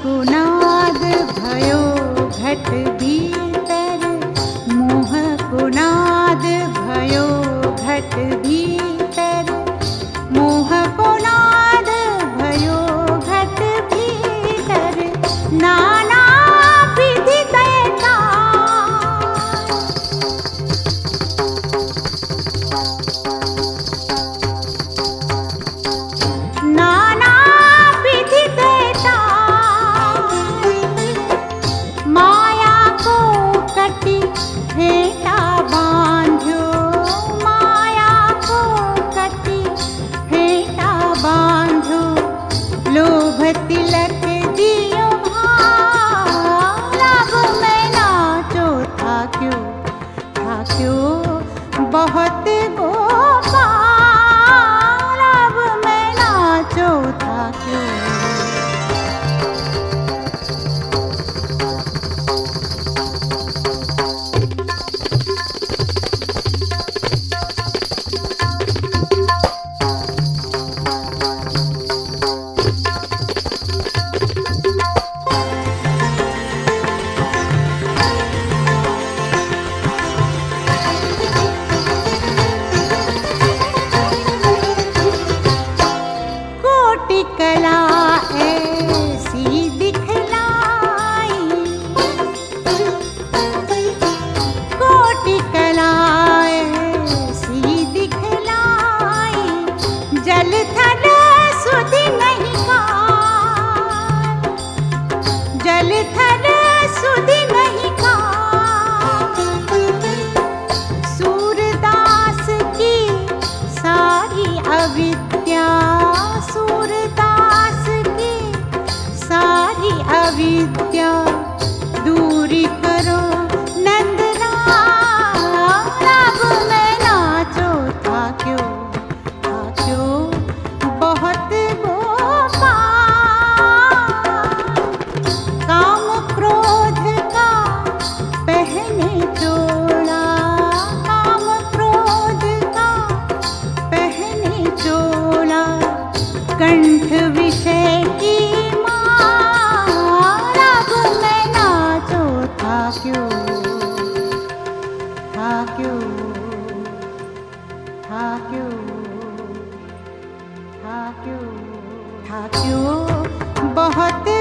कुनाद भयो घट भीतर। मोह कुनाद भयो घट भीतर। मोह कुनाद भयो घट भीतर। नाना विधि न चाहत था क्यों बहुत